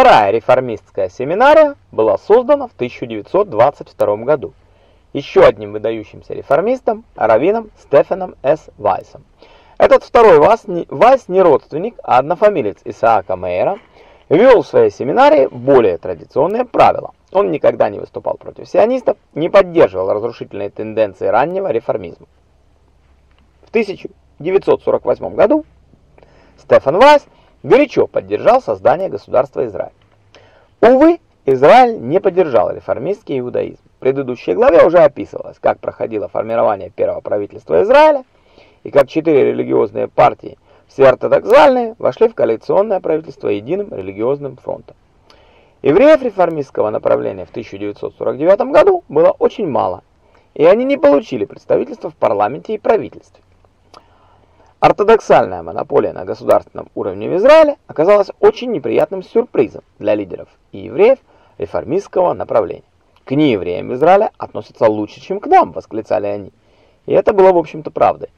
Вторая реформистская семинария была создана в 1922 году еще одним выдающимся реформистом, раввином Стефаном С. Вайсом. Этот второй Вайс не, Вайс не родственник, а однофамилец Исаака Мейера, вел в своей семинарии более традиционные правила. Он никогда не выступал против сионистов, не поддерживал разрушительные тенденции раннего реформизма. В 1948 году Стефан Вайс горячо поддержал создание государства Израиль. Увы, Израиль не поддержал реформистский иудаизм. В предыдущей главе уже описывалось, как проходило формирование первого правительства Израиля и как четыре религиозные партии, все ортодоксальные, вошли в коалиционное правительство единым религиозным фронтом. Евреев реформистского направления в 1949 году было очень мало, и они не получили представительства в парламенте и правительстве. Ортодоксальная монополия на государственном уровне в Израиле оказалась очень неприятным сюрпризом для лидеров и евреев реформистского направления. К неевреям Израиля относятся лучше, чем к нам, восклицали они. И это было, в общем-то, правдой.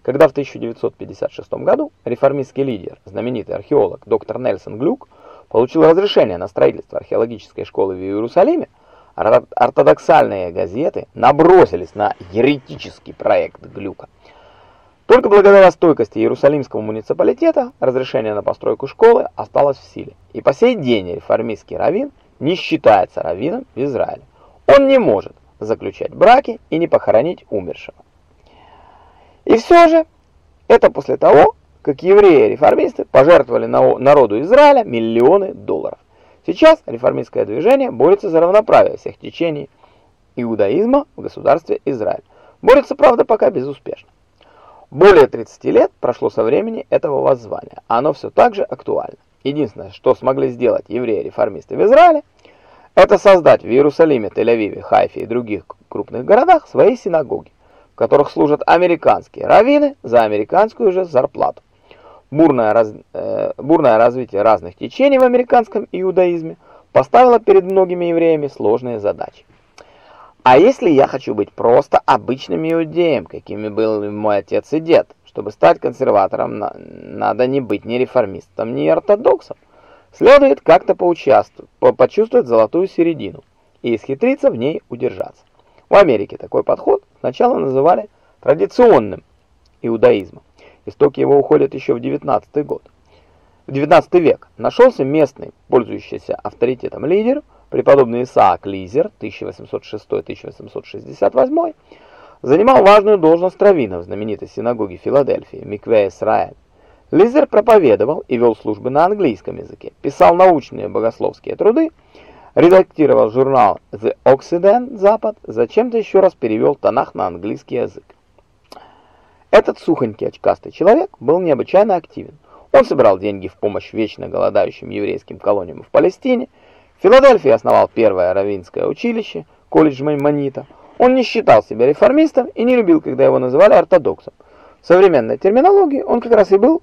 Когда в 1956 году реформистский лидер, знаменитый археолог доктор Нельсон Глюк, получил разрешение на строительство археологической школы в Иерусалиме, ортодоксальные газеты набросились на еретический проект Глюка. Только благодаря стойкости Иерусалимского муниципалитета разрешение на постройку школы осталось в силе. И по сей день реформистский раввин не считается раввином в Израиле. Он не может заключать браки и не похоронить умершего. И все же, это после того, как евреи-реформисты пожертвовали народу Израиля миллионы долларов. Сейчас реформистское движение борется за равноправие всех течений иудаизма в государстве Израиль. Борется, правда, пока безуспешно. Более 30 лет прошло со времени этого воззвания, а оно все так же актуально. Единственное, что смогли сделать евреи-реформисты в Израиле, это создать в Иерусалиме, Тель-Авиве, Хайфе и других крупных городах свои синагоги, в которых служат американские раввины за американскую же зарплату. Бурное, раз, э, бурное развитие разных течений в американском иудаизме поставило перед многими евреями сложные задачи. А если я хочу быть просто обычным иудеем, какими был мой отец и дед, чтобы стать консерватором, надо не быть ни реформистом, ни ортодоксом. Следует как-то поучаствовать, почувствовать золотую середину и исхитриться в ней удержаться. В Америке такой подход сначала называли традиционным иудаизмом. Истоки его уходят еще в 19 год. В 19 век нашелся местный, пользующийся авторитетом лидер, преподобный Исаак Лизер, 1806-1868, занимал важную должность раввина в знаменитой синагоге Филадельфии, Микве Исраэль. Лизер проповедовал и вел службы на английском языке, писал научные богословские труды, редактировал журнал The Occident Запад, зачем-то еще раз перевел Танах на английский язык. Этот сухонький очкастый человек был необычайно активен. Он собирал деньги в помощь вечно голодающим еврейским колониям в Палестине. В Филадельфии основал первое раввинское училище, колледж Маймонита. Он не считал себя реформистом и не любил, когда его называли ортодоксом. В современной терминологии он как раз и был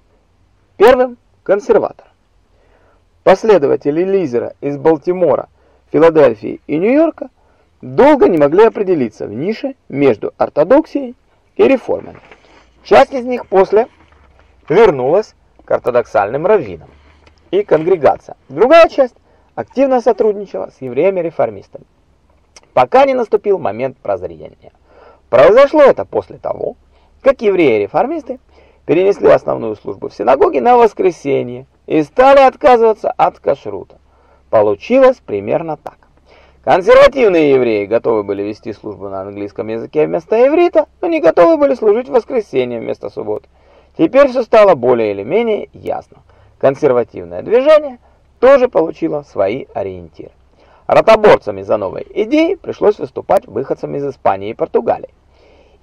Первым – консерватор. Последователи Лизера из Балтимора, Филадельфии и Нью-Йорка долго не могли определиться в нише между ортодоксией и реформами. Часть из них после вернулась к ортодоксальным раввинам и конгрегация. Другая часть активно сотрудничала с евреями-реформистами, пока не наступил момент прозрения. Произошло это после того, как евреи-реформисты перенесли основную службу в синагоге на воскресенье и стали отказываться от кашрута. Получилось примерно так. Консервативные евреи готовы были вести службу на английском языке вместо иврита, но не готовы были служить в воскресенье вместо субботы. Теперь все стало более или менее ясно. Консервативное движение тоже получило свои ориентиры. Ротоборцами за новые идеи пришлось выступать выходцам из Испании и Португалии.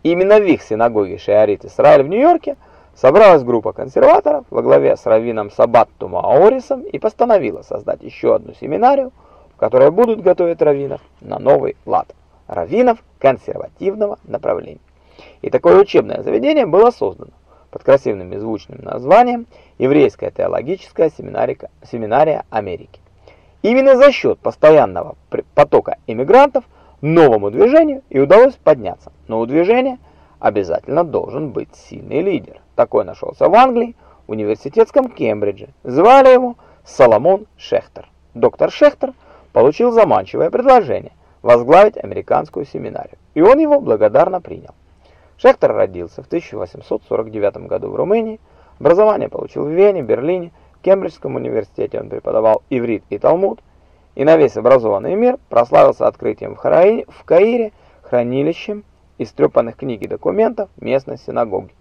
Именно в их синагоге Шиарит Исраиль в Нью-Йорке – Собралась группа консерваторов во главе с раввином Сабаттума Аорисом и постановила создать еще одну семинарию, в которой будут готовить раввинов на новый лад. Раввинов консервативного направления. И такое учебное заведение было создано под красивым и звучным названием Еврейская теологическая семинария, семинария Америки. Именно за счет постоянного потока иммигрантов новому движению и удалось подняться. Но у движения обязательно должен быть сильный лидер. Такой нашелся в Англии, в университетском Кембридже. Звали его Соломон Шехтер. доктор Шехтер получил заманчивое предложение возглавить американскую семинарию, и он его благодарно принял. Шехтер родился в 1849 году в Румынии, образование получил в Вене, Берлине, в Кембриджском университете он преподавал иврит и талмуд, и на весь образованный мир прославился открытием в, Хараи, в Каире хранилищем истрепанных книг и документов местной синагоги.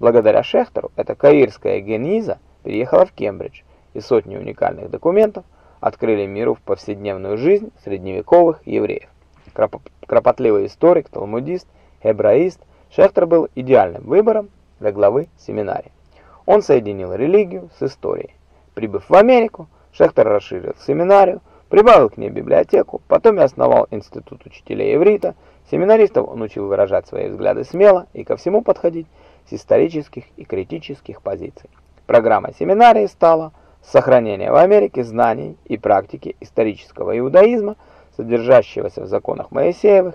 Благодаря Шехтеру эта каирская гениза переехала в Кембридж, и сотни уникальных документов открыли миру в повседневную жизнь средневековых евреев. Кропотливый историк, талмудист, хебраист, Шехтер был идеальным выбором для главы семинарии. Он соединил религию с историей. Прибыв в Америку, Шехтер расширил семинарию, прибавил к ней библиотеку, потом и основал институт учителей иврита. Семинаристов он учил выражать свои взгляды смело и ко всему подходить с исторических и критических позиций. Программа семинарии стала сохранение в Америке знаний и практики исторического иудаизма, содержащегося в законах Моисеевых,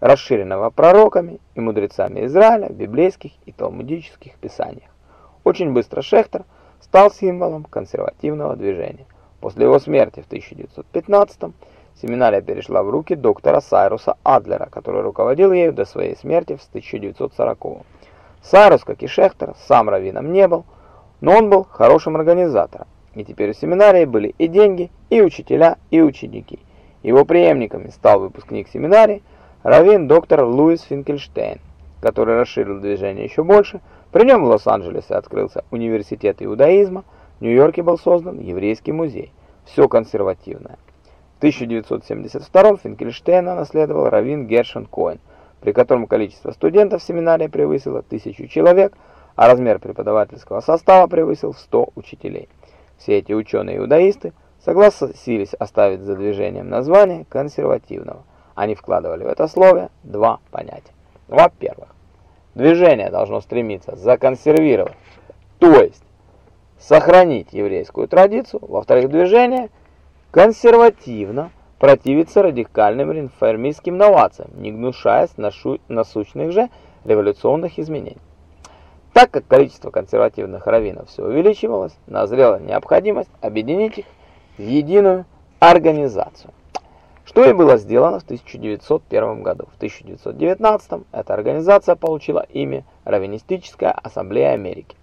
расширенного пророками и мудрецами Израиля в библейских и талмудических писаниях. Очень быстро Шехтер стал символом консервативного движения. После его смерти в 1915 семинария перешла в руки доктора Сайруса Адлера, который руководил ею до своей смерти в 1940 -м. Сайрус, как и Шехтер, сам раввином не был, но он был хорошим организатором, и теперь у семинарии были и деньги, и учителя, и ученики. Его преемниками стал выпускник семинарии раввин доктор Луис Финкельштейн, который расширил движение еще больше. При нем в Лос-Анджелесе открылся университет иудаизма, в Нью-Йорке был создан еврейский музей. Все консервативное. В 1972 Финкельштейна наследовал раввин Гершон Коэн, при котором количество студентов в семинарии превысило тысячу человек, а размер преподавательского состава превысил 100 учителей. Все эти ученые-иудаисты согласились оставить за движением название консервативного. Они вкладывали в это слово два понятия. Во-первых, движение должно стремиться законсервировать, то есть сохранить еврейскую традицию, во-вторых, движение консервативно противится радикальным реформистским новациям, не гнушаясь насущных же революционных изменений. Так как количество консервативных раввинов все увеличивалось, назрела необходимость объединить их в единую организацию. Что и было сделано в 1901 году. В 1919 эта организация получила имя Раввинистическая ассамблея Америки.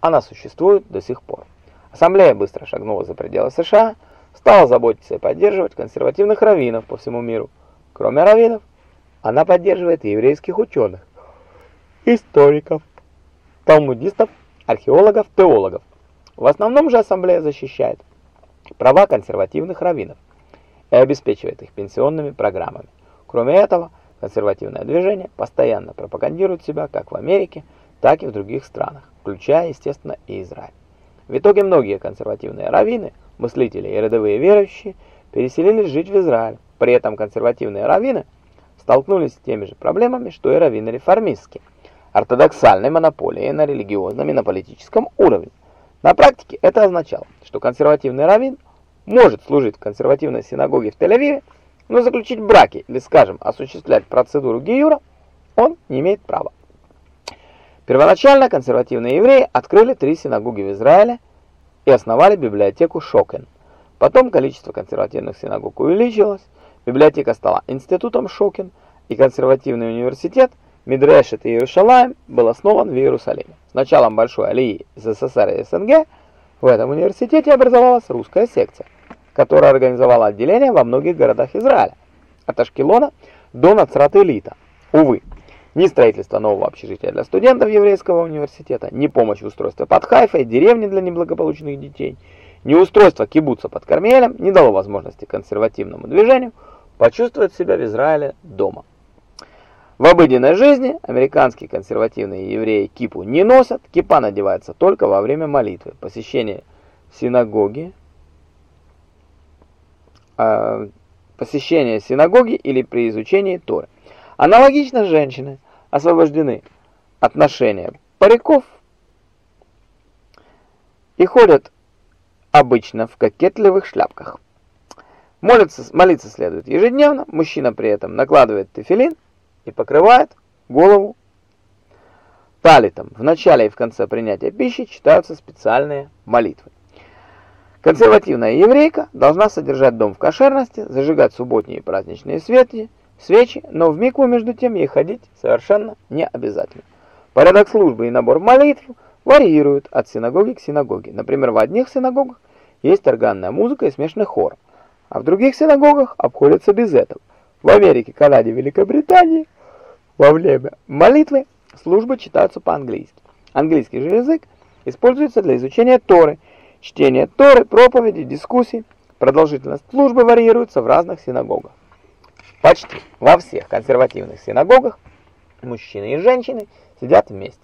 Она существует до сих пор. Ассамблея быстро шагнула за пределы США, стала заботиться и поддерживать консервативных раввинов по всему миру. Кроме раввинов, она поддерживает еврейских ученых, историков, талмудистов, археологов, теологов. В основном же ассамблея защищает права консервативных раввинов и обеспечивает их пенсионными программами. Кроме этого, консервативное движение постоянно пропагандирует себя как в Америке, так и в других странах включая, естественно, и Израиль. В итоге многие консервативные раввины, мыслители и рядовые верующие переселились жить в Израиль. При этом консервативные раввины столкнулись с теми же проблемами, что и раввины реформистские. Ортодоксальной монополией на религиозном и на политическом уровне. На практике это означало, что консервативный раввин может служить в консервативной синагоге в Тель-Авиве, но заключить браки или, скажем, осуществлять процедуру гиюра он не имеет права. Первоначально консервативные евреи открыли три синагоги в Израиле и основали библиотеку Шокен. Потом количество консервативных синагог увеличилось, библиотека стала институтом Шокен, и консервативный университет Мидрешет Йерушалаим был основан в Иерусалиме. С началом Большой Алии из СССР и СНГ в этом университете образовалась русская секция, которая организовала отделения во многих городах Израиля, от Ашкелона до Нацрат-Элита. Увы, ни строительство нового общежития для студентов еврейского университета, ни помощь в устройстве под Хайфой, деревни для неблагополучных детей, ни устройство кибуца под Кармелем не дало возможности консервативному движению почувствовать себя в Израиле дома. В обыденной жизни американские консервативные евреи кипу не носят, кипа надевается только во время молитвы, посещения синагоги, э, посещения синагоги или при изучении Торы. Аналогично женщины освобождены от ношения париков и ходят обычно в кокетливых шляпках. Молиться, молиться следует ежедневно, мужчина при этом накладывает тефилин и покрывает голову талитом. В начале и в конце принятия пищи читаются специальные молитвы. Консервативная еврейка должна содержать дом в кошерности, зажигать субботние и праздничные свечи, свечи, но в микву между тем ей ходить совершенно не обязательно. Порядок службы и набор молитв варьируют от синагоги к синагоге. Например, в одних синагогах есть органная музыка и смешанный хор, а в других синагогах обходятся без этого. В Америке, Канаде, Великобритании во время молитвы службы читаются по-английски. Английский же язык используется для изучения Торы – Чтение Торы, проповеди, дискуссии, продолжительность службы варьируется в разных синагогах. Почти во всех консервативных синагогах мужчины и женщины сидят вместе.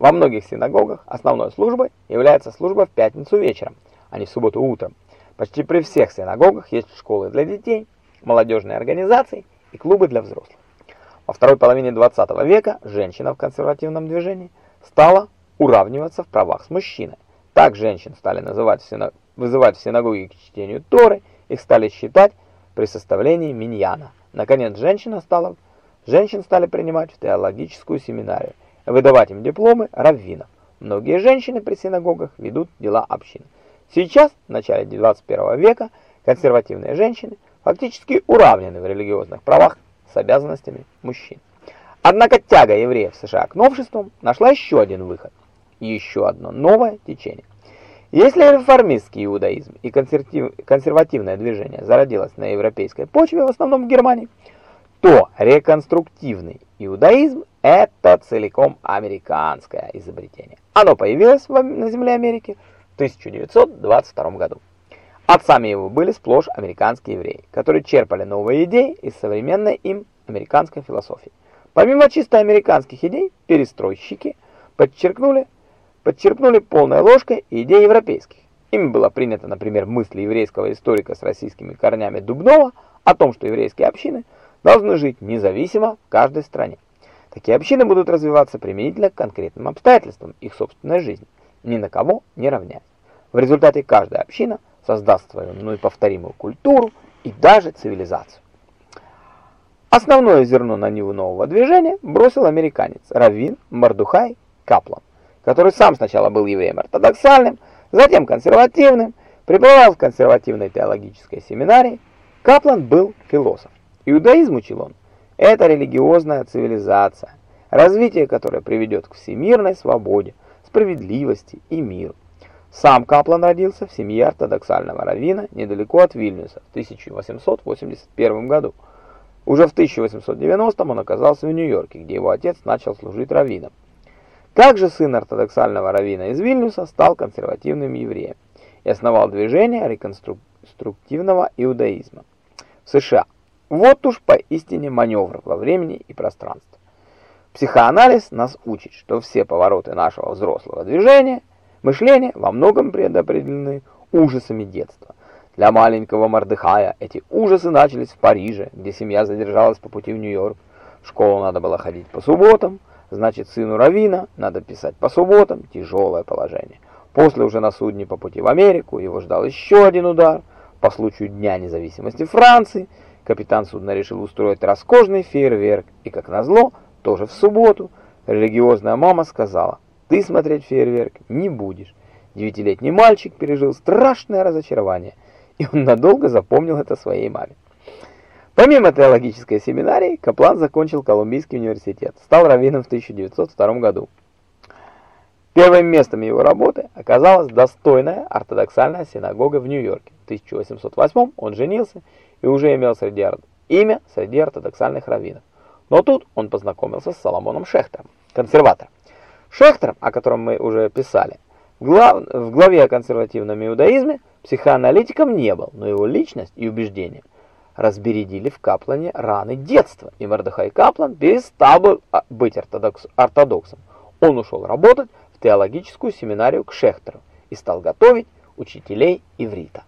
Во многих синагогах основной службой является служба в пятницу вечером, а не в субботу утром. Почти при всех синагогах есть школы для детей, молодежные организации и клубы для взрослых. Во второй половине 20 века женщина в консервативном движении стала уравниваться в правах с мужчиной. Так женщин стали называть в синаг... вызывать в синагоге к чтению Торы, их стали считать при составлении миньяна. Наконец, женщина стала... женщин стали принимать в теологическую семинарию, выдавать им дипломы раввинов. Многие женщины при синагогах ведут дела общины. Сейчас, в начале 21 века, консервативные женщины фактически уравнены в религиозных правах с обязанностями мужчин. Однако тяга евреев США к новшествам нашла еще один выход еще одно новое течение. Если реформистский иудаизм и консервативное движение зародилось на европейской почве, в основном в Германии, то реконструктивный иудаизм – это целиком американское изобретение. Оно появилось на земле Америки в 1922 году. Отцами его были сплошь американские евреи, которые черпали новые идеи из современной им американской философии. Помимо чисто американских идей, перестройщики подчеркнули подчеркнули полной ложкой идеи европейских. Ими было принято, например, мысли еврейского историка с российскими корнями Дубнова о том, что еврейские общины должны жить независимо в каждой стране. Такие общины будут развиваться применительно к конкретным обстоятельствам их собственной жизни, ни на кого не равняясь. В результате каждая община создаст свою ну и повторимую культуру и даже цивилизацию. Основное зерно на ниву нового движения бросил американец Равин Мардухай Каплан который сам сначала был евреем ортодоксальным, затем консервативным, преподавал в консервативной теологической семинарии, Каплан был философ. Иудаизм учил он. Это религиозная цивилизация, развитие которой приведет к всемирной свободе, справедливости и миру. Сам Каплан родился в семье ортодоксального раввина недалеко от Вильнюса в 1881 году. Уже в 1890 он оказался в Нью-Йорке, где его отец начал служить раввином. Также сын ортодоксального раввина из Вильнюса стал консервативным евреем и основал движение реконструктивного иудаизма в США. Вот уж поистине маневр во времени и пространстве. Психоанализ нас учит, что все повороты нашего взрослого движения, мышления во многом предопределены ужасами детства. Для маленького Мордыхая эти ужасы начались в Париже, где семья задержалась по пути в Нью-Йорк. В школу надо было ходить по субботам, Значит, сыну Равина надо писать по субботам, тяжелое положение. После уже на судне по пути в Америку его ждал еще один удар. По случаю Дня независимости Франции капитан судна решил устроить роскошный фейерверк. И, как назло, тоже в субботу религиозная мама сказала, ты смотреть фейерверк не будешь. Девятилетний мальчик пережил страшное разочарование, и он надолго запомнил это своей маме. Помимо теологической семинарии, Каплан закончил Колумбийский университет, стал раввином в 1902 году. Первым местом его работы оказалась достойная ортодоксальная синагога в Нью-Йорке. В 1808 он женился и уже имел среди имя среди ортодоксальных раввинов. Но тут он познакомился с Соломоном Шехтером, консерватором. Шехтер, о котором мы уже писали, глав... в главе о консервативном иудаизме психоаналитиком не был, но его личность и убеждения – разбередили в Каплане раны детства, и Мордехай Каплан перестал а, быть ортодокс, ортодоксом. Он ушел работать в теологическую семинарию к Шехтеру и стал готовить учителей иврита.